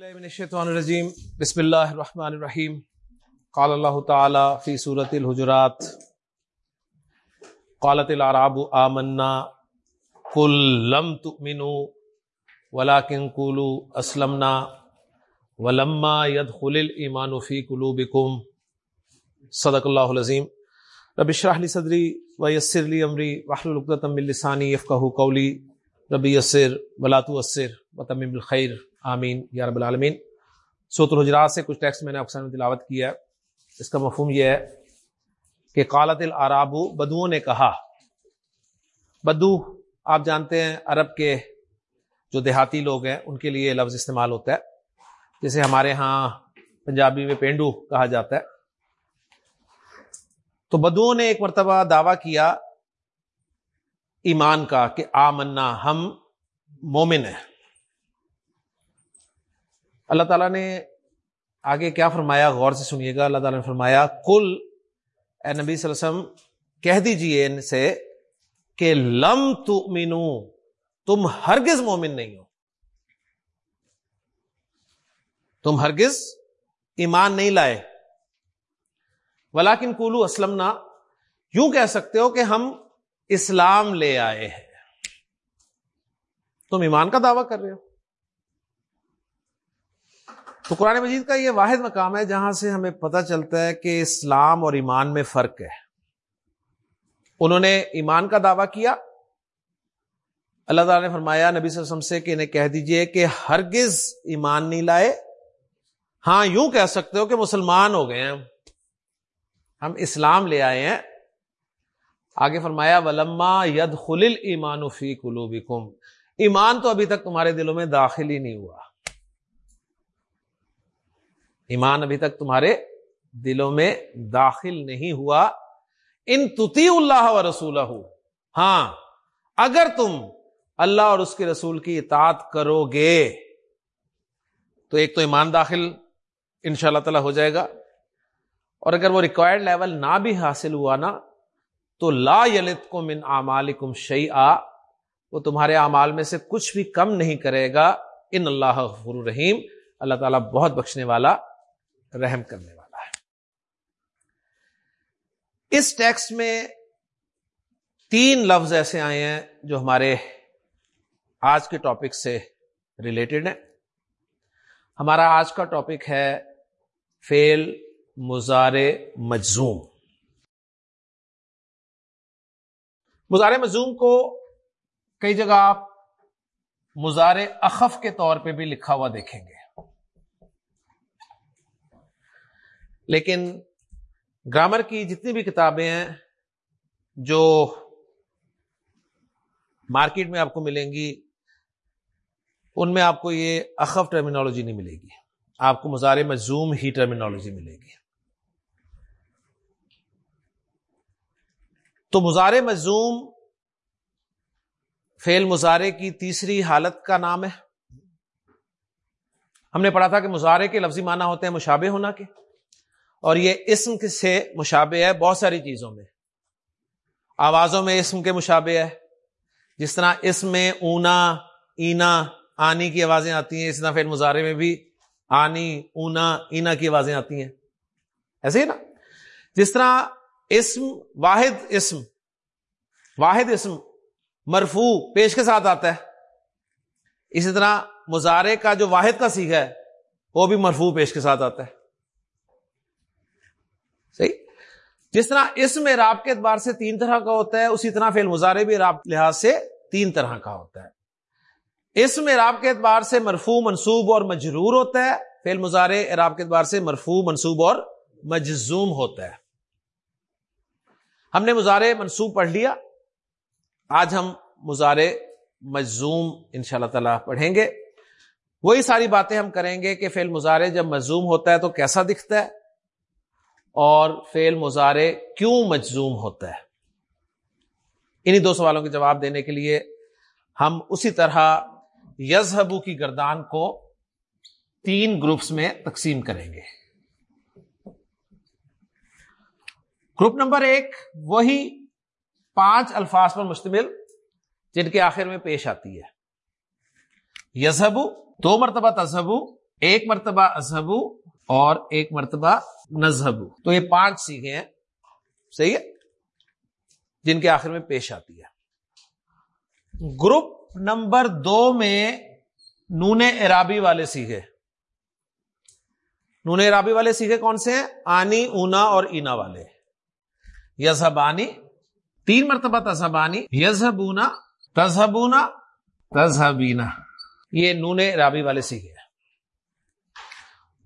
بالله من الشيطان الرجيم بسم الله الرحمن الرحيم قال الله تعالى في سورة الحجرات، قالت العرب آمنا قل لم تؤمنوا ولكن قولوا أسلمنا ولما يدخل الإيمان في قلوبكم صدق الله العظيم رب اشرح لي صدري ويسر لي أمري واحلل عقدة من لساني يفقهوا قولي رب يسر ولا تؤسر وتمم بالخير آمین. یا رب العالمین. سوت الحجرات سے کچھ ٹیکسٹ میں نے اقسام تلاوت کیا ہے. اس کا مفہوم یہ ہے کہ قالت العراب، بدوؤں نے کہا. بدو، آپ جانتے ہیں عرب کے جو دیہاتی لوگ ہیں، ان کے لیے لفظ استعمال ہوتا ہے. جسے ہمارے ہاں پنجابی میں پینڈو کہا جاتا ہے. تو بدوؤں نے ایک مرتبہ دعویٰ کیا ایمان کا کہ آمنا، ہم مومن ہیں. اللہ تعالیٰ نے آگے کیا فرمایا؟ غور سے سنیے گا، اللہ تعالیٰ نے فرمایا کل اے نبی صلی اللہ علیہ وسلم، کہہ دیجیے ان سے کہ لم تؤمنو، تم ہرگز مومن نہیں ہو۔ تم ہرگز ایمان نہیں لائے۔ ولاکن کولو اسلم یوں کہہ سکتے ہو کہ ہم اسلام لے آئے ہیں۔ تم ایمان کا دعویٰ کر رہے ہو۔ تو قرآن مجید کا یہ واحد مقام ہے جہاں سے ہمیں پتہ چلتا ہے کہ اسلام اور ایمان میں فرق ہے۔ انہوں نے ایمان کا دعویٰ کیا۔ اللہ تعالیٰ نے فرمایا، نبی صلی اللہ علیہ وسلم سے کہ انہیں کہہ دیجیے کہ ہرگز ایمان نہیں لائے۔ ہاں یوں کہہ سکتے ہو کہ مسلمان ہو گئے ہیں۔ ہم اسلام لے آئے ہیں۔ آگے فرمایا، ولما ید خل ایمان فی کلوبکم ایمان تو ابھی تک تمہارے دلوں میں داخل ہی نہیں ہوا۔ ایمان ابھی تک تمہارے دلوں میں داخل نہیں ہوا۔ ان تتی اللہ و رسول ہاں اگر تم اللہ اور اس کے رسول کی اطاعت کرو گے تو ایک تو ایمان داخل ان شاء اللہ تعالی ہو جائے گا۔ اور اگر وہ ریکوائرڈ لیول نہ بھی حاصل ہوا نا، تو لا یلت کو من امالکم شعی آ وہ تمہارے اعمال میں سے کچھ بھی کم نہیں کرے گا۔ ان اللہ غفور الرحیم اللہ تعالیٰ بہت بخشنے والا رحم کرنے والا ہے۔ اس ٹیکسٹ میں تین لفظ ایسے آئے ہیں جو ہمارے آج کے ٹاپک سے ریلیٹڈ ہیں۔ ہمارا آج کا ٹاپک ہے فیل مزار مجزوم۔ مزار مجزوم کو کئی جگہ آپ مزار اخف کے طور پہ بھی لکھا ہوا دیکھیں گے۔ لیکن گرامر کی جتنی بھی کتابیں ہیں جو مارکیٹ میں آپ کو ملیں گی، ان میں آپ کو یہ اخف ٹرمینالوجی نہیں ملے گی۔ آپ کو مزار مزوم ہی ٹرمینالوجی ملے گی۔ تو مزار مزوم فیل مظاہرے کی تیسری حالت کا نام ہے۔ ہم نے پڑھا تھا کہ مظاہرے کے لفظی معنی ہوتے ہیں مشابہ ہونا کے۔ اور یہ اسم سے مشابہ ہے بہت ساری چیزوں میں۔ آوازوں میں اسم کے مشابہ ہے۔ جس طرح اسم میں اونا، اینا، آنی کی آوازیں آتی ہیں، اس طرح پھر مظاہرے میں بھی آنی، اونا، اینا کی آوازیں آتی ہیں۔ ایسے ہی نا۔ جس طرح اسم، واحد اسم واحد اسم مرفو پیش کے ساتھ آتا ہے۔ اسی طرح مظاہرے کا جو واحد کا سیکھا ہے، وہ بھی مرفو پیش کے ساتھ آتا ہے۔ صحیح؟ جس طرح اس میں راب کے اعتبار سے تین طرح کا ہوتا ہے، اسی طرح فیل مظاہرے بھی راب لحاظ سے تین طرح کا ہوتا ہے۔ اس میں راب کے اعتبار سے مرفو منصوب اور مجرور ہوتا ہے۔ فیل مظاہرے راب کے اعتبار سے مرفو منصوب اور مجزوم ہوتا ہے۔ ہم نے مظاہرے منصوب پڑھ لیا۔ آج ہم مظاہرے مجزوم ان شاء اللہ تعالی پڑھیں گے۔ وہی ساری باتیں ہم کریں گے کہ فیل مظاہرے جب مزوم ہوتا ہے تو کیسا دکھتا ہے؟ اور فیل مظاہرے کیوں مجزوم ہوتا ہے؟ انہیں دو سوالوں کے جواب دینے کے لیے ہم اسی طرح یزہبو کی گردان کو تین گروپس میں تقسیم کریں گے۔ گروپ نمبر ایک وہی پانچ الفاظ پر مشتمل جن کے آخر میں پیش آتی ہے۔ یزہبو دو مرتبہ تذہبو، ایک مرتبہ اصحبو اور ایک مرتبہ نظہبو تو یہ پانچ سیکھے ہیں۔ صحیح ہے؟ جن کے آخر میں پیش آتی ہے۔ گروپ نمبر دو میں نون ارابی والے سیکھے نون ارابی والے سیکھے کون سے ہیں؟ آنی، اونا اور اینا والے۔ یزہبانی تین مرتبہ تذہبانی۔ یزہبونا تذہبونا، تذہبینا۔ یہ نون ارابی والے سیکھے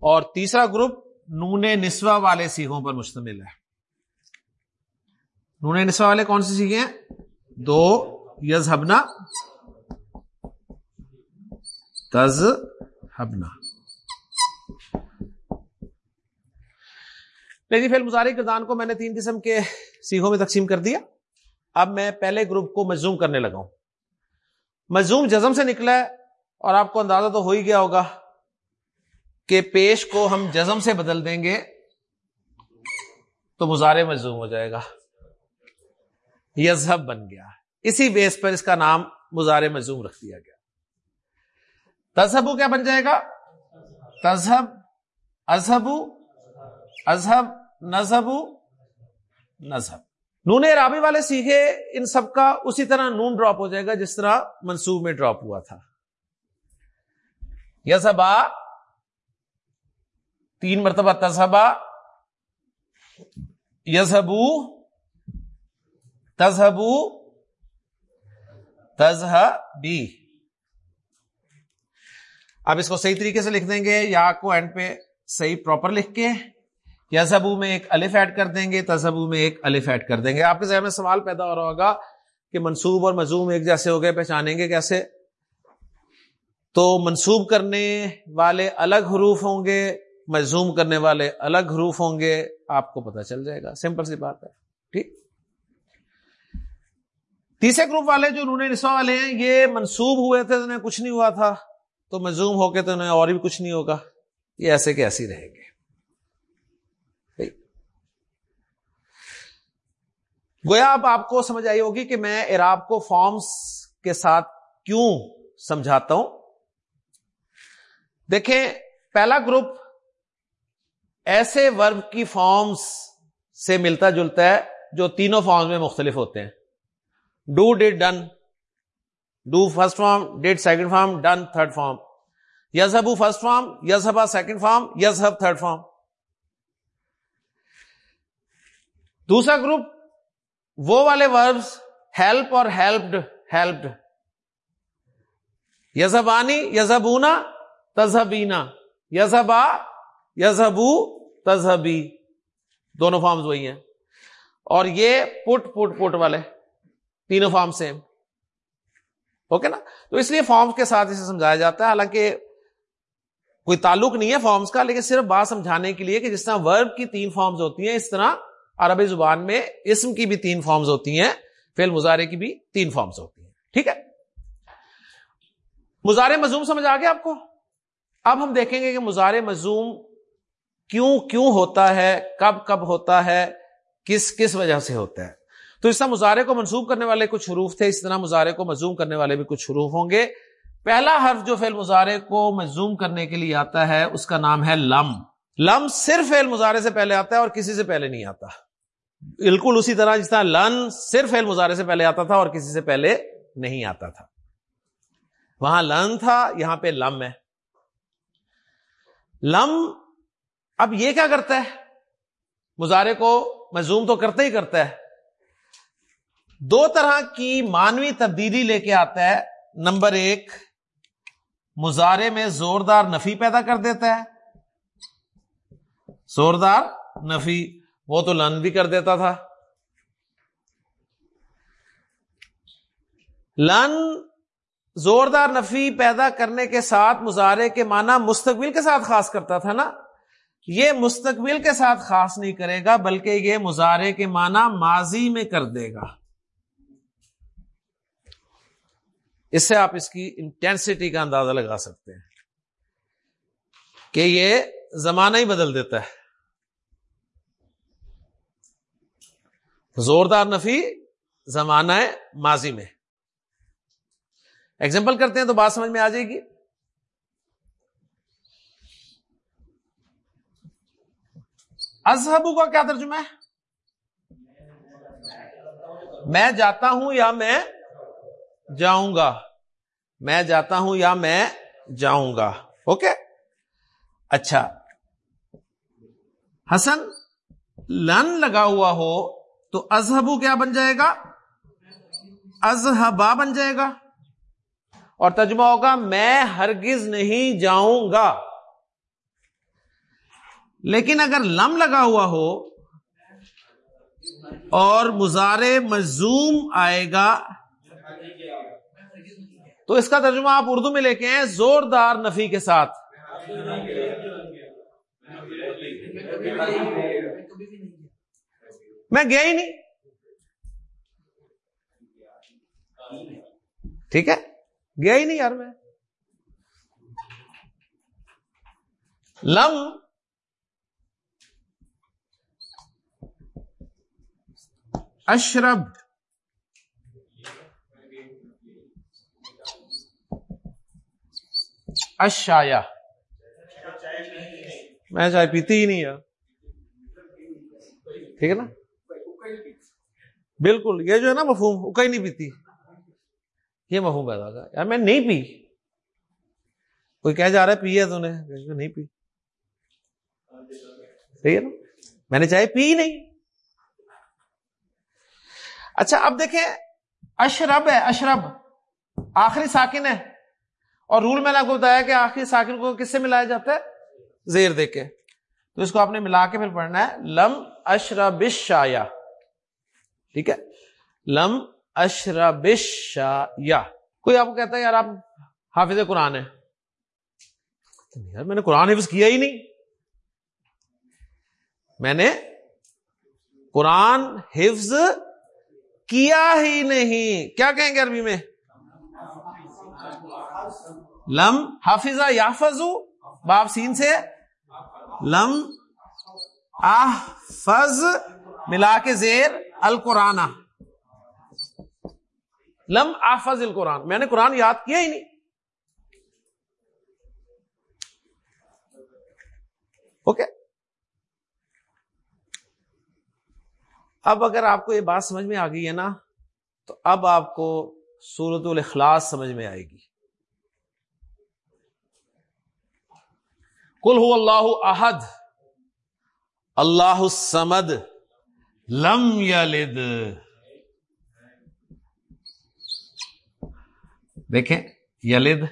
اور تیسرا گروپ نون نسوا والے سیکھوں پر مشتمل ہے۔ نون نسوا والے کون سے سیکھے ہیں؟ دو، یزہبنا تز ہبنا لیکن فیل مظاہرے کردان کو میں نے تین قسم کے سیکھوں میں تقسیم کر دیا۔ اب میں پہلے گروپ کو مزوم کرنے لگا ہوں۔ مزوم جزم سے نکلا ہے اور آپ کو اندازہ تو ہو ہی گیا ہوگا۔ کہ پیش کو ہم جزم سے بدل دیں گے تو مظاہرے مزوم ہو جائے گا۔ یزہب بن گیا۔ اسی بیس پر اس کا نام مظاہرے مزوم رکھ دیا گیا۔ تذہبو کیا بن جائے گا؟ تذہب ازہبو ازہب نظہبو نظہب نون رابی والے سیکھے ان سب کا اسی طرح نون ڈراپ ہو جائے گا جس طرح منصوب میں ڈراپ ہوا تھا۔ یزبا تین مرتبہ تذہبا یزہبو تذہبو تذہبی۔ اب اس کو صحیح طریقے سے لکھ دیں گے، یا کو اینڈ پہ صحیح پراپر لکھ کے یا میں ایک الف ایڈ کر دیں گے تزبو میں ایک الف ایڈ کر دیں گے۔ آپ کے ذہن میں سوال پیدا ہو رہا ہوگا کہ منصوب اور مزوم ایک جیسے ہو گئے، پہچانیں گے کیسے؟ تو منسوب کرنے والے الگ حروف ہوں گے مزوم کرنے والے الگ حروف ہوں گے، آپ کو پتہ چل جائے گا۔ سمپل سی بات ہے۔ ٹھیک۔ تیسرے گروپ والے جو انہوں نے نسوا والے ہیں، یہ منسوب ہوئے تھے، انہیں کچھ نہیں ہوا تھا۔ تو مزوم ہو کے تو انہیں اور بھی کچھ نہیں ہوگا۔ یہ ایسے کے ایسے رہیں گے۔ گویا اب آپ کو سمجھ آئی ہوگی کہ میں اراب کو فارمز کے ساتھ کیوں سمجھاتا ہوں۔ دیکھیں، پہلا گروپ ایسے ورب کی فارمز سے ملتا جلتا ہے جو تینوں فارمز میں مختلف ہوتے ہیں۔ Do did done do first form did second form done third form یزہبو first form یزہبا سیکنڈ فارم یزہب تھرڈ فارم دوسرا گروپ وہ والے وربس ہیلپ اور ہیلپڈ ہیلپڈ یزبانی، یزبونا تزہبینا یزبا یزبو تزہبی دونوں فارمز وہی ہیں۔ اور یہ پٹ پٹ پٹ والے۔ تینوں فارم سیم اوکے نا؟ تو اس لیے فارمز کے ساتھ اسے سمجھایا جاتا ہے۔ حالانکہ کوئی تعلق نہیں ہے فارمز کا، لیکن صرف بات سمجھانے کے لیے کہ جس طرح ورب کی تین فارمز ہوتی ہیں، اس طرح عربی زبان میں اسم کی بھی تین فارمز ہوتی ہیں۔ فیل مظاہرے کی بھی تین فارمز ہوتی ہیں۔ ٹھیک ہے؟ مظاہرے مزوم سمجھ آ گیا آپ کو؟ اب ہم دیکھیں گے کہ مظاہرے مزوم کیوں کیوں ہوتا ہے؟ کب کب ہوتا ہے؟ کس کس وجہ سے ہوتا ہے؟ تو اس طرح مظاہرے کو منسوخ کرنے والے کچھ حروف تھے، اس طرح مظاہرے کو مزوم کرنے والے بھی کچھ حروف ہوں گے۔ پہلا حرف جو فیل مظاہرے کو مزوم کرنے کے لیے آتا ہے، اس کا نام ہے لم۔ لم صرف فیل مظاہرے سے پہلے آتا ہے اور کسی سے پہلے نہیں آتا۔ بالکل اسی طرح جس طرح لن صرف فیل مظاہرے سے پہلے آتا تھا اور کسی سے پہلے نہیں آتا تھا۔ وہاں لن تھا، یہاں پہ لم ہے۔ لم اب یہ کیا کرتا ہے؟ مظاہرے کو مزوم تو کرتا ہی کرتا ہے۔ دو طرح کی مانوی تبدیلی لے کے آتا ہے۔ نمبر ایک مظاہرے میں زوردار نفی پیدا کر دیتا ہے۔ زوردار نفی، وہ تو لن بھی کر دیتا تھا۔ لن زوردار نفی پیدا کرنے کے ساتھ مظاہرے کے معنی مستقبل کے ساتھ خاص کرتا تھا نا۔ یہ مستقبل کے ساتھ خاص نہیں کرے گا، بلکہ یہ مظاہرے کے معنی ماضی میں کر دے گا۔ اس سے آپ اس کی انٹینسٹی کا اندازہ لگا سکتے ہیں کہ یہ زمانہ ہی بدل دیتا ہے۔ زوردار نفی زمانہ ہے ماضی میں۔ ایگزامپل کرتے ہیں تو بات سمجھ میں آ جائے گی۔ ازہبو کا کیا ترجمہ ہے؟ میں جاتا ہوں یا میں جاؤں گا؟ میں جاتا ہوں یا میں جاؤں گا؟ اوکے؟ اچھا۔ حسن، لن لگا ہوا ہو تو ازہبو کیا بن جائے گا؟ ازہبا بن جائے گا۔ اور ترجمہ ہوگا، میں ہرگز نہیں جاؤں گا۔ لیکن اگر لم لگا ہوا ہو اور مزارے مزوم آئے گا، تو اس کا ترجمہ آپ اردو میں لے کے ہیں زوردار نفی کے ساتھ۔ میں گیا ہی نہیں۔ ٹھیک ہے؟ گیا ہی نہیں یار میں۔ لم اشرب۔ اشایا۔ میں چائے پیتی ہی نہیں یار۔ ٹھیک ہے نا؟ بالکل، یہ جو ہے نا مفہوم اکئی نہیں پیتی۔ یہ مفہوم پیدا ہوگا یار، میں نہیں پی۔ کوئی کہہ جا رہا ہے، پی ہے تو نے۔ نہیں پی۔ صحیح ہے نا؟ میں نے چائے پی نہیں۔ اچھا اب دیکھیں، اشرب ہے، اشرب۔ آخری ساکن ہے۔ اور رول میں نے آپ کو بتایا کہ آخری ساکن کو کس سے ملایا جاتا ہے؟ زیر دے کے۔ تو اس کو آپ نے ملا کے پھر پڑھنا ہے، لم اشربش شایا ٹھیک ہے؟ لم اشربش شایا کوئی آپ کو کہتا ہے، یار، آپ حافظ قرآن ہے یار، میں نے قرآن حفظ کیا ہی نہیں۔ میں نے قرآن حفظ کیا ہی نہیں۔ کیا کہیں گے عربی میں؟ لم حافظ یافز باب سین سے۔ لم احفظ۔ ملا کے زیر۔ القرآن۔ لم احفظ القرآن۔ میں نے قرآن یاد کیا ہی نہیں۔ اوکے اب اگر آپ کو یہ بات سمجھ میں آ گئی ہے نا، تو اب آپ کو سورت الاخلاص سمجھ میں آئے گی۔ کل ہو اللہ احد، اللہ سمد لم یلد۔ دیکھیں، یلد۔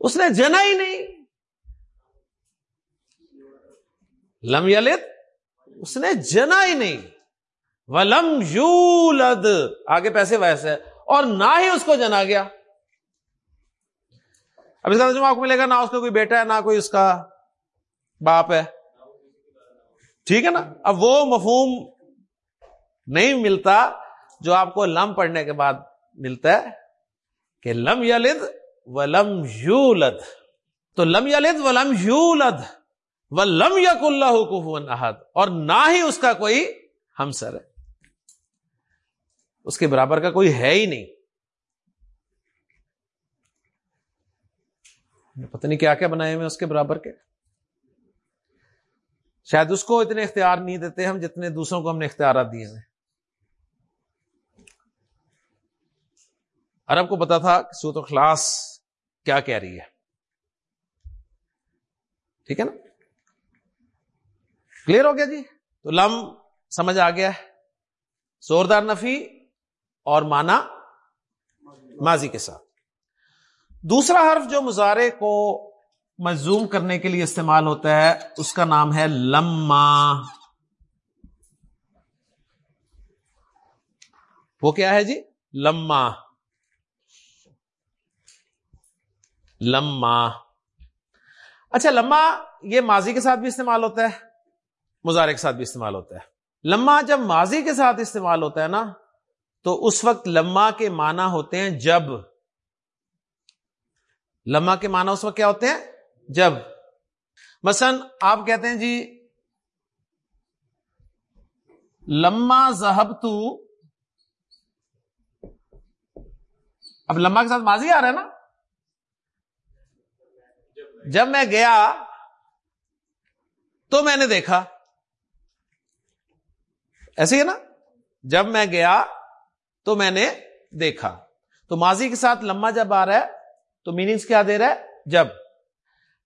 اس نے جنا ہی نہیں۔ لم یلد؟ اس نے جنا ہی نہیں۔ ولم یولد۔ آگے پیسے ویسے اور نہ ہی اس کو جنا گیا۔ اب اس کا ترجمہ آپ کو ملے گا، نہ اس کا کوئی بیٹا ہے، نہ کوئی اس کا باپ ہے۔ ٹھیک ہے نا؟ اب وہ مفہوم نہیں ملتا جو آپ کو لم پڑھنے کے بعد ملتا ہے کہ لم یلد و لم یولد۔ تو لم یلد و لم یولد۔ و لم یک اللہ احد، اور نہ ہی اس کا کوئی ہمسر ہے۔ اس کے برابر کا کوئی ہے ہی نہیں۔ پتہ نہیں کیا کیا بنائے ہوئے اس کے برابر کے۔ شاید اس کو اتنے اختیار نہیں دیتے ہم جتنے دوسروں کو ہم نے اختیارات دیے ہیں۔ عرب کو پتا تھا کہ سوت و خلاص کیا کہہ رہی ہے۔ ٹھیک ہے نا؟ کلیئر ہو گیا جی؟ تو لم سمجھ آ گیا ہے۔ زوردار نفی اور مانا ماضی کے ساتھ۔ دوسرا حرف جو مظاہرے کو مزوم کرنے کے لیے استعمال ہوتا ہے، اس کا نام ہے لما۔ وہ کیا ہے جی؟ لما۔ لما۔ اچھا لما یہ ماضی کے ساتھ بھی استعمال ہوتا ہے۔ مظاہرے کے ساتھ بھی استعمال ہوتا ہے۔ لما جب ماضی کے ساتھ استعمال ہوتا ہے نا، تو اس وقت لما کے معنی ہوتے ہیں جب۔ لما کے معنی اس وقت کیا ہوتے ہیں؟ جب۔ مثلا آپ کہتے ہیں جی لما زہب تو اب لما کے ساتھ ماضی آ رہا ہے نا۔ جب میں گیا تو میں نے دیکھا۔ ایسے ہی ہے نا؟ جب میں گیا تو میں نے دیکھا۔ تو ماضی کے ساتھ لمبا جب آ رہا ہے تو میننگس کیا دے رہا ہے؟ جب۔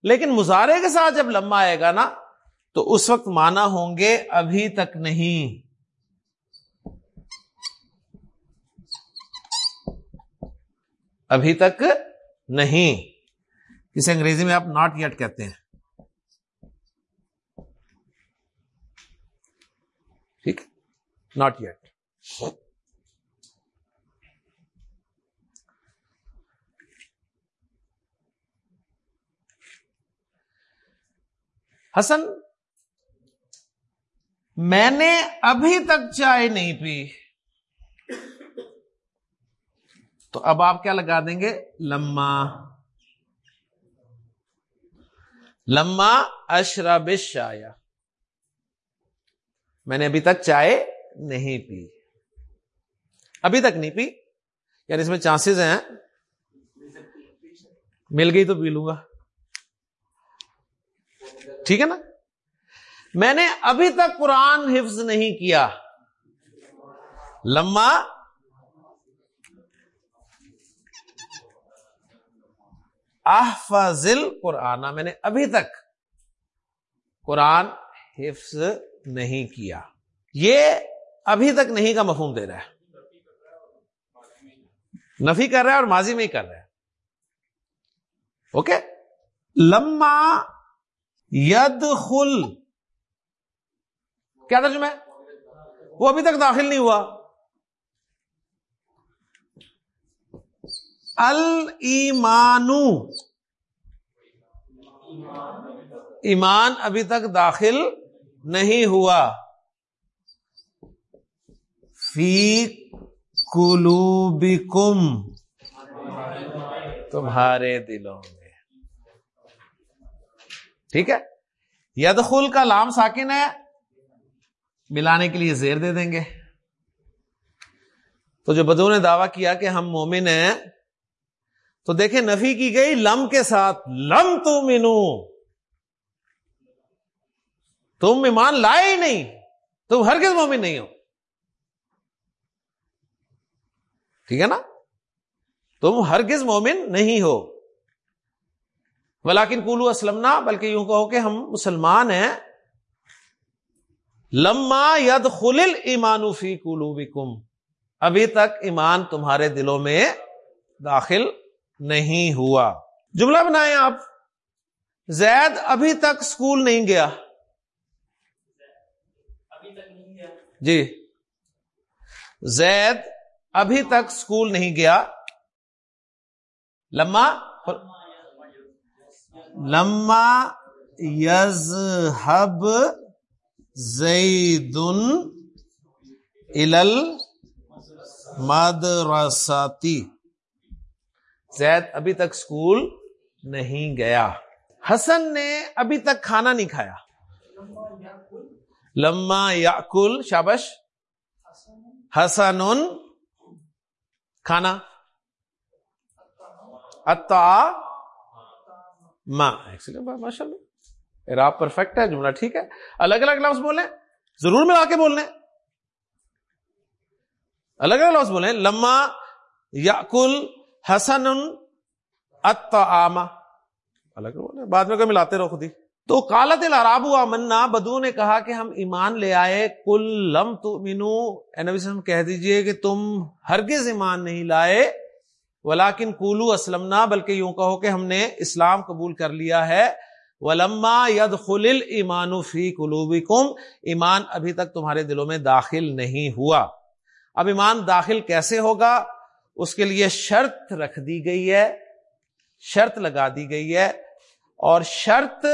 لیکن مظاہرے کے ساتھ جب لمبا آئے گا نا، تو اس وقت مانا ہوں گے ابھی تک نہیں۔ ابھی تک نہیں۔ اسے انگریزی میں آپ ناٹ یٹ کہتے ہیں ٹھیک ناٹ یٹ حسن میں نے ابھی تک چائے نہیں پی تو اب آپ کیا لگا دیں گے لما لما اشرب شایا میں نے ابھی تک چائے نہیں پی۔ ابھی تک نہیں پی۔ یعنی اس میں چانسز ہیں۔ مل گئی تو پی لوں گا۔ ٹھیک ہے نا؟ میں نے ابھی تک قرآن حفظ نہیں کیا۔ لما احفظل قرآن میں نے ابھی تک قرآن حفظ نہیں کیا۔ یہ ابھی تک نہیں کا مفہوم دے رہا ہے۔ نفی کر رہا ہے اور ماضی میں ہی کر رہا ہے۔ اوکے لما ید خل کیا ترجمہ ہے؟ وہ ابھی تک داخل نہیں ہوا۔ المانو ایمان ابھی تک داخل نہیں ہوا۔ فی کلوبکم تمہارے دلوں میں۔ ٹھیک ہے؟ یدخل کا لام ساکن ہے، ملانے کے لیے زیر دے دیں گے۔ تو جو بدو نے دعویٰ کیا کہ ہم مومن ہیں، تو دیکھیں نفی کی گئی لم کے ساتھ، لم تو مینو تم ایمان لائے ہی نہیں، تم ہر کس مومن نہیں ہو۔ ٹھیک ہے نا؟ تم ہر کس مومن نہیں ہو۔ ولاکن کولو اسلم بلکہ یوں کہو کہ ہم مسلمان ہیں۔ لما ید خل ایمانو فی کولو ابھی تک ایمان تمہارے دلوں میں داخل نہیں ہوا۔ جملہ بنائیں آپ۔ زید ابھی تک اسکول نہیں گیا۔ جی۔ زید ابھی تک اسکول نہیں گیا۔ لما لما یز ہب زید ال مدرساتی۔ زید ابھی تک اسکول نہیں گیا۔ حسن نے ابھی تک کھانا نہیں کھایا۔ لما یا کل شابش حسن کھانا؟ ماشاء اللہ آپ پرفیکٹ ہے جملہ ٹھیک ہے۔ الگ الگ لفظ بولیں۔ ضرور ملا کے بولنے۔ الگ الگ لفظ بولیں۔ لما یا کل حسن الگ بعد میں ملاتے رہو خود ہی۔ تو کالت العراب منا بدو نے کہا کہ ہم ایمان لے آئے کل لم تو مینو ہم کہہ دیجیے کہ تم ہرگز ایمان نہیں لائے ولاکن کولو اسلم بلکہ یوں کہو کہ ہم نے اسلام قبول کر لیا ہے۔ ولما ید خل ایمان فی کلوبی ایمان ابھی تک تمہارے دلوں میں داخل نہیں ہوا۔ اب ایمان داخل کیسے ہوگا؟ اس کے لیے شرط رکھ دی گئی ہے، شرط لگا دی گئی ہے۔ اور شرط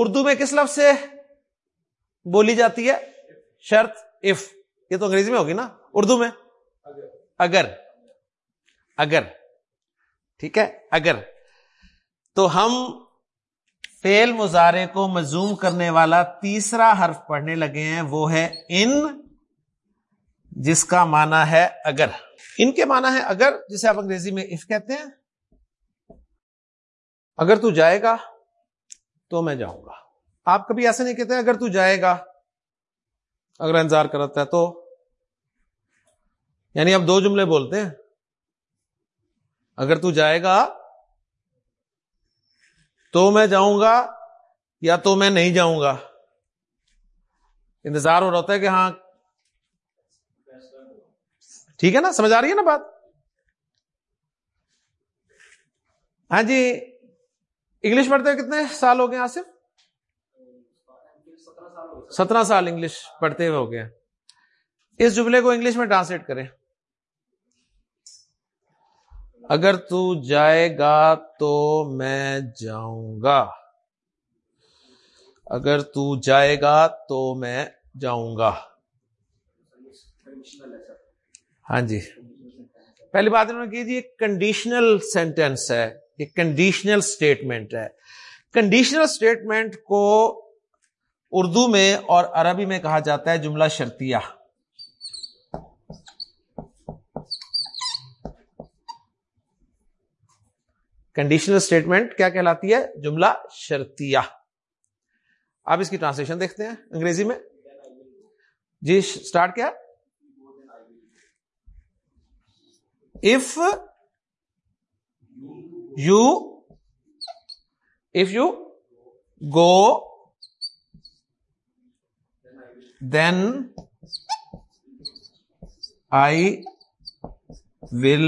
اردو میں کس لفظ سے بولی جاتی ہے؟ شرط اف یہ تو انگریزی میں ہوگی نا؟ اردو میں؟ اگر. اگر. ٹھیک ہے؟ اگر. تو ہم فیل مظاہرے کو مزوم کرنے والا تیسرا حرف پڑھنے لگے ہیں، وہ ہے ان، جس کا معنی ہے اگر. ان کے معنی ہے اگر، جسے آپ انگریزی میں اف کہتے ہیں. اگر تو جائے گا تو میں جاؤں گا۔ آپ کبھی ایسا نہیں کہتے اگر تو جائے گا، اگر انتظار کرتا ہے تو۔ یعنی آپ دو جملے بولتے ہیں۔ اگر تو جائے گا، تو میں جاؤں گا یا تو میں نہیں جاؤں گا۔ انتظار ہو رہا ہوتا ہے کہ ہاں۔ ٹھیک ہے نا؟ سمجھ آ رہی ہے نا بات؟ ہاں جی۔ انگلش پڑھتے ہوئے کتنے سال ہو گئے آصف؟ سترہ سال انگلش پڑھتے ہوئے ہو گئے۔ اس جملے کو انگلش میں ٹرانسلیٹ کریں۔ اگر تو جائے گا تو میں جاؤں گا۔ اگر تو جائے گا تو میں جاؤں گا۔ ہاں جی۔ پہلی بات انہوں نے کی جی کنڈیشنل سینٹینس ہے۔ یہ کنڈیشنل اسٹیٹمنٹ ہے۔ کنڈیشنل اسٹیٹمنٹ کو اردو میں اور عربی میں کہا جاتا ہے جملہ شرطیہ۔ کنڈیشنل اسٹیٹمنٹ کیا کہلاتی ہے؟ جملہ شرطیہ۔ آپ اس کی ٹرانسلیشن دیکھتے ہیں انگریزی میں۔ جی اسٹارٹ کیا؟ If you if you go then I will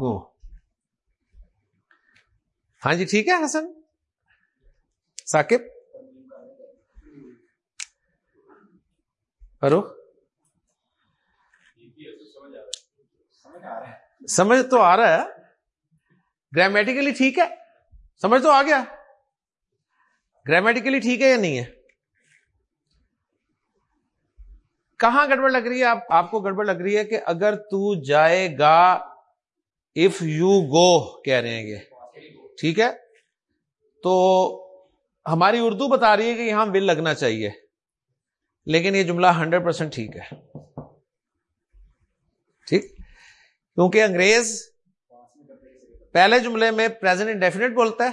go ہاں جی ٹھیک ہے، حسن؟ ثاقب؟ ارو سمجھ تو آ رہا ہے۔ گرامیٹیکلی ٹھیک ہے؟ سمجھ تو آ گیا۔ گرامیٹیکلی ٹھیک ہے یا نہیں ہے؟ کہاں گڑبڑ لگ رہی ہے؟ آپ آپ کو گڑبڑ لگ رہی ہے کہ اگر تو جائے گا اف یو گو کہہ رہے ہیں یہ۔ ٹھیک ہے؟ تو ہماری اردو بتا رہی ہے کہ یہاں ول لگنا چاہیے۔ لیکن یہ جملہ ہنڈریڈ پرسینٹ ٹھیک ہے۔ ٹھیک؟ کیونکہ انگریز پہلے جملے میں پرزینٹ انڈیفینٹ بولتا ہے،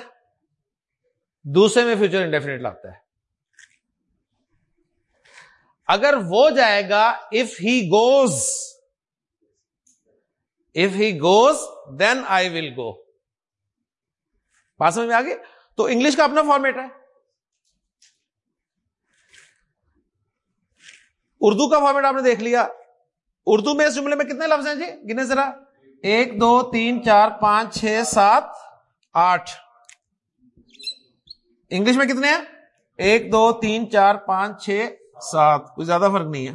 دوسرے میں فیوچر انڈیفینٹ لاتا ہے۔ اگر وہ جائے گا if he goes if he goes then I will go بات سمجھ میں آگے تو انگلش کا اپنا فارمیٹ ہے۔ اردو کا فارمیٹ آپ نے دیکھ لیا۔ اردو میں اس جملے میں کتنے لفظ ہیں جی؟ گنے ذرا۔ ایک، دو، تین، چار، پانچ، چھ، سات، آٹھ۔ انگلش میں کتنے ہیں؟ ایک، دو، تین، چار، پانچ، چھ، سات۔ کوئی زیادہ فرق نہیں ہے۔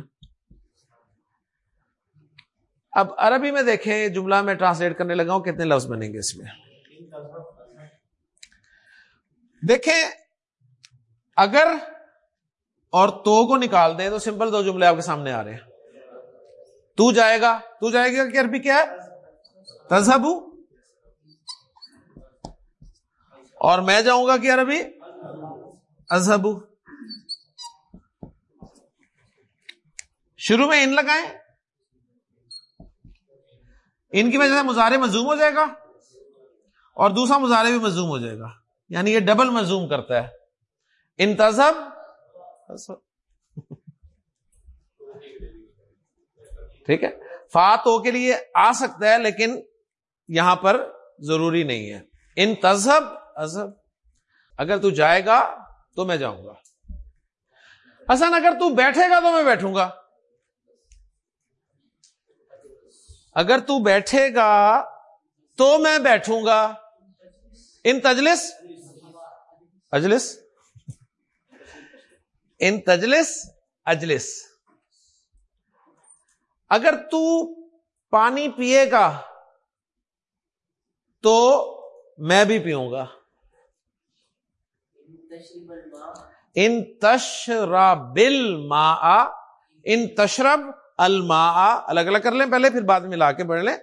اب عربی میں دیکھیں، جملہ میں ٹرانسلیٹ کرنے لگا ہوں، کتنے لفظ بنیں گے اس میں؟ دیکھیں، اگر اور تو کو نکال دیں تو سمپل دو جملے آپ کے سامنے آ رہے ہیں۔ تو جائے گا، تو جائے گا کہ عربی کیا ہے؟ تذہبو اور میں جاؤں گا کہ عربی اذہبو شروع میں ان لگائیں۔ ان کی وجہ سے مظاہرے مزوم ہو جائے گا اور دوسرا مظاہرے بھی مزوم ہو جائے گا۔ یعنی یہ ڈبل مزوم کرتا ہے۔ انتظب ٹھیک ہے۔ فاتو کے لیے آ سکتا ہے لیکن یہاں پر ضروری نہیں ہے۔ ان تذہب ازب اگر تو جائے گا تو میں جاؤں گا۔ حسن، اگر تو بیٹھے گا تو میں بیٹھوں گا۔ اگر تو بیٹھے گا تو میں بیٹھوں گا۔ ان تجلس، اجلس۔ ان تجلس، اجلس۔ اگر تو پانی پیے گا تو میں بھی پیوں گا۔ ان تشرب الما ان تشرب الما الگ الگ کر لیں پہلے، پھر بعد میں لا کے بڑھ لیں۔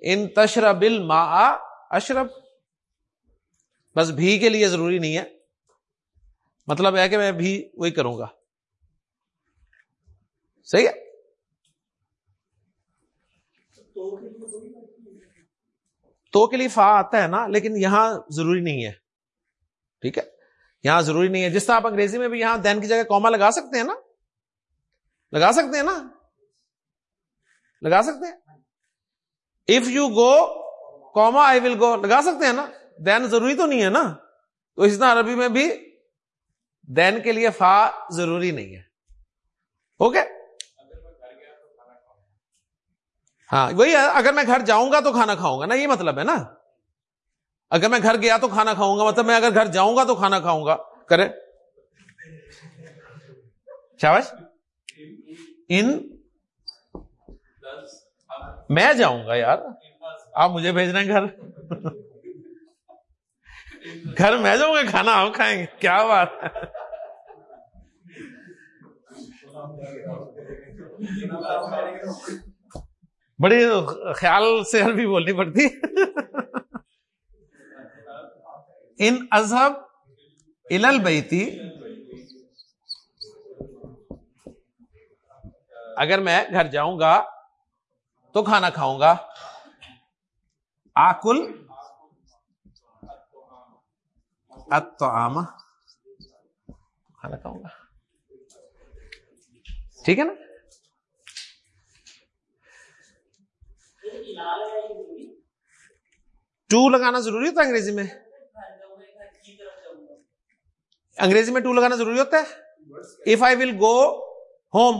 ان تشرب الما اشرب۔ بس بھی کے لیے ضروری نہیں ہے۔ مطلب ہے کہ میں بھی وہی کروں گا۔ صحیح ہے؟ تو کے لیے فا آتا ہے نا، لیکن یہاں ضروری نہیں ہے۔ ٹھیک ہے؟ یہاں ضروری نہیں ہے۔ جس طرح آپ انگریزی میں بھی یہاں دین کی جگہ کوما لگا سکتے ہیں نا۔ لگا سکتے ہیں نا؟ لگا سکتے ہیں؟ If you go comma I will گو لگا سکتے ہیں نا؟ دین ضروری تو نہیں ہے نا۔ تو اس طرح عربی میں بھی دین کے لیے فا ضروری نہیں ہے۔ اوکے؟ ہاں وہی اگر میں گھر جاؤں گا تو کھانا کھاؤں گا، نا، یہ مطلب ہے نا۔ اگر میں گھر گیا تو کھانا کھاؤں گا مطلب میں اگر گھر جاؤں گا تو کھانا کھاؤں گا۔ کرے شاوش ان میں جاؤں گا یار۔ آپ مجھے بھیج رہے ہیں گھر۔ گھر میں جاؤں گا، کھانا آپ کھائیں گے۔ کیا بات ہے۔ بڑی خیال سے عربی بولنی پڑتی۔ ان اذہب الل بیتی اگر میں گھر جاؤں گا تو کھانا کھاؤں گا۔ آکل۔ کھانا کھاؤں گا۔ ٹھیک ہے نا؟ ٹو لگانا ضروری ہوتا ہے انگریزی میں انگریزی میں ٹو لگانا ضروری ہوتا ہے if I will go home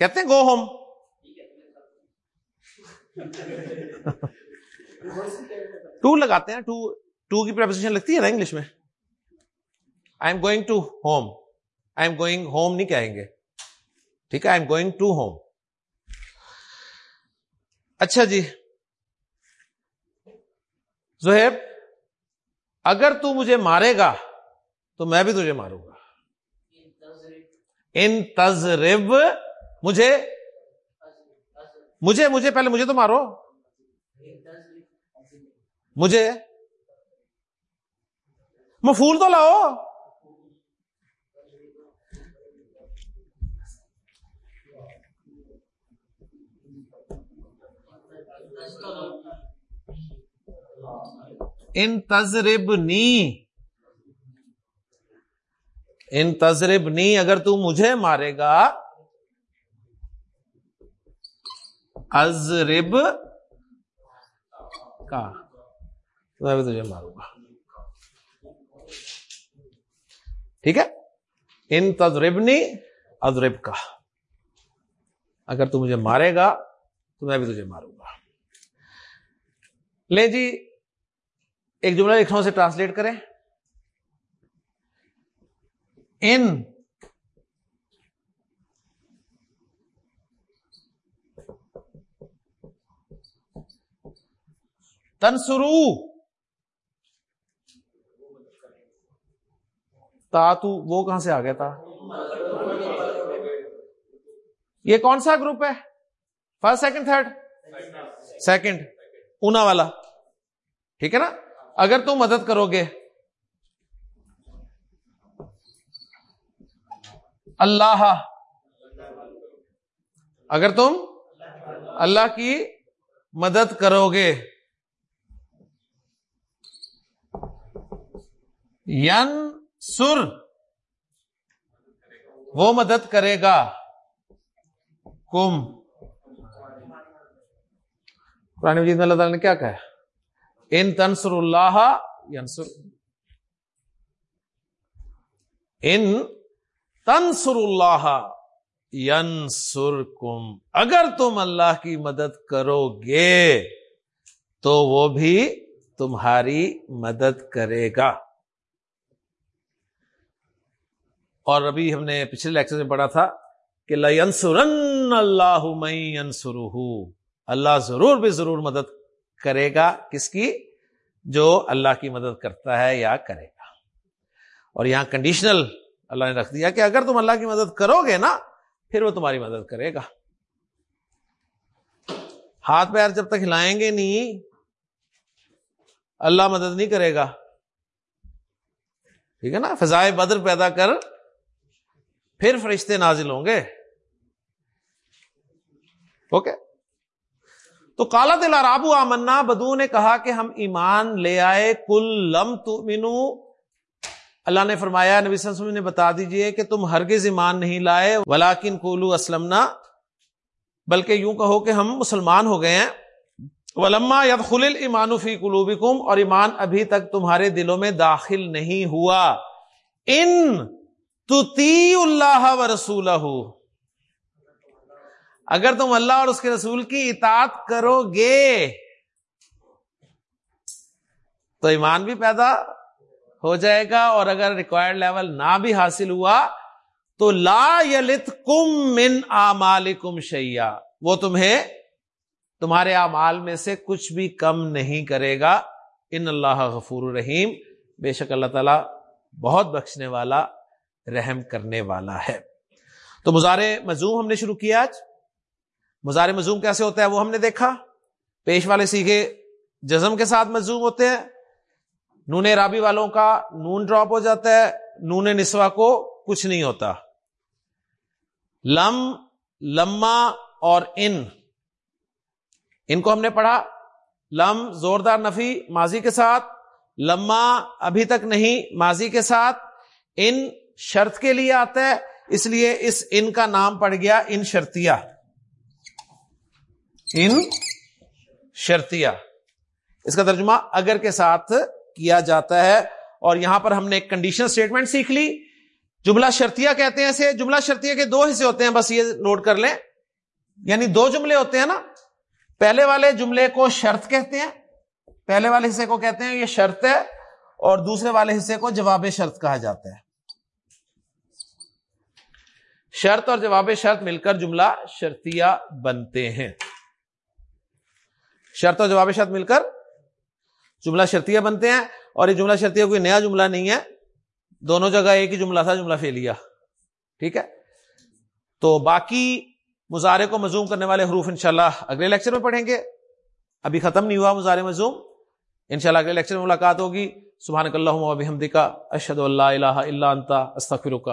کہتے ہیں گو ہوم ٹو لگاتے ہیں ٹو ٹو کی پرپوزیشن لگتی ہے نا انگلش میں I am going to home I am going home نہیں کہیں گے ٹھیک ہے I am going to home اچھا جی۔ زہیب، اگر تو مجھے مارے گا، تو میں بھی تجھے ماروں گا۔ ان تجرب مجھے مجھے مجھے پہلے مجھے تو مارو۔ مجھے۔ مفول تو لاؤ۔ ان تجرب نی ان تجرب نی اگر تو مجھے مارے گا ازرب کا میں بھی تجھے ماروں گا۔ ٹھیک ہے؟ ان تجربنی ادرب کا۔ اگر تو مجھے مارے گا، تو میں بھی تجھے ماروں گا۔ لے جی ایک جملہ لکھنؤ سے ٹرانسلیٹ کریں۔ ان تنسرو تاتو وہ کہاں سے آ گیا تھا یہ کون سا گروپ ہے؟ First second third? سیکنڈ۔ اونا والا۔ ٹھیک ہے نا؟ اگر تم مدد کرو گے۔ اللہ۔ اگر تم اللہ کی مدد کرو گے۔ ین سر۔ وہ مدد کرے گا۔ کم۔ قرآن مجید میں اللہ تعالیٰ نے کیا کہا ان تنسر اللہ ینسر ان تنسر اللہ ینسر کم اگر تم اللہ کی مدد کرو گے تو وہ بھی تمہاری مدد کرے گا۔ اور ابھی ہم نے پچھلے لیکچر میں پڑھا تھا کہ لنسرن اللہ اللہ ضرور بھی ضرور مدد کرے گا۔ کس کی؟ جو اللہ کی مدد کرتا ہے یا کرے گا۔ اور یہاں کنڈیشنل اللہ نے رکھ دیا کہ اگر تم اللہ کی مدد کرو گے نا، پھر وہ تمہاری مدد کرے گا۔ ہاتھ پیر جب تک ہلائیں گے نہیں، اللہ مدد نہیں کرے گا۔ ٹھیک ہے نا؟ فضائے بدر پیدا کر، پھر فرشتے نازل ہوں گے۔ اوکے تو کالا دل رابو آمنا، بدو نے کہا کہ ہم ایمان لے آئے کل لم تو مینو اللہ نے فرمایا، نبی صلی اللہ علیہ وسلم نے بتا دیجیے کہ تم ہرگز ایمان نہیں لائے ولاکن کولو اسلم بلکہ یوں کہو کہ ہم مسلمان ہو گئے ہیں۔ ولما ید خل ایمان فی قلوبکم، اور ایمان ابھی تک تمہارے دلوں میں داخل نہیں ہوا۔ ان تی اللہ و رسول اگر تم اللہ اور اس کے رسول کی اطاعت کرو گے، تو ایمان بھی پیدا ہو جائے گا اور اگر ریکوائرڈ لیول نہ بھی حاصل ہوا، تو لا یلت کم من آمالکم شیا وہ تمہیں تمہارے اعمال میں سے کچھ بھی کم نہیں کرے گا۔ ان اللہ غفور الرحیم بے شک اللہ تعالی بہت بخشنے والا، رحم کرنے والا ہے۔ تو مزار مزوم ہم نے شروع کیا آج۔ مزار مزوم کیسے ہوتا ہے وہ ہم نے دیکھا۔ پیش والے سیکھے جزم کے ساتھ مزوم ہوتے ہیں۔ نون رابی والوں کا نون ڈراپ ہو جاتا ہے، نون نسوا کو کچھ نہیں ہوتا۔ لم، لما اور ان۔ ان کو ہم نے پڑھا۔ لم، زوردار نفی، ماضی کے ساتھ۔ لما، ابھی تک نہیں، ماضی کے ساتھ۔ ان شرط کے لیے آتا ہے، اس لیے اس ان کا نام پڑ گیا، ان شرطیا ان شرطیا اس کا ترجمہ اگر کے ساتھ کیا جاتا ہے، اور یہاں پر ہم نے ایک کنڈیشن اسٹیٹمنٹ سیکھ لی۔ جملہ شرطیا کہتے ہیں اسے، جملہ شرطیا کے دو حصے ہوتے ہیں، بس یہ نوٹ کر لیں۔ یعنی دو جملے ہوتے ہیں نا۔ پہلے والے جملے کو شرط کہتے ہیں، پہلے والے حصے کو کہتے ہیں یہ شرط ہے، اور دوسرے والے حصے کو جواب شرط کہا جاتا ہے۔ شرط اور جواب شرط مل کر جملہ شرطیا بنتے ہیں۔ شرط اور جواب شرط مل کر جملہ شرطیہ بنتے ہیں اور یہ جملہ شرطیہ کوئی نیا جملہ نہیں ہے۔ دونوں جگہ ایک ہی جملہ تھا، جملہ فیلیا۔ ٹھیک ہے؟ تو باقی مظاہرے کو مزوم کرنے والے حروف انشاءاللہ اگلے لیکچر میں پڑھیں گے۔ ابھی ختم نہیں ہوا مظاہرے مزوم انشاءاللہ اگلے لیکچر میں ملاقات ہوگی۔ سبحان اللہ اشد اللہ الہ الا انت، استغفرک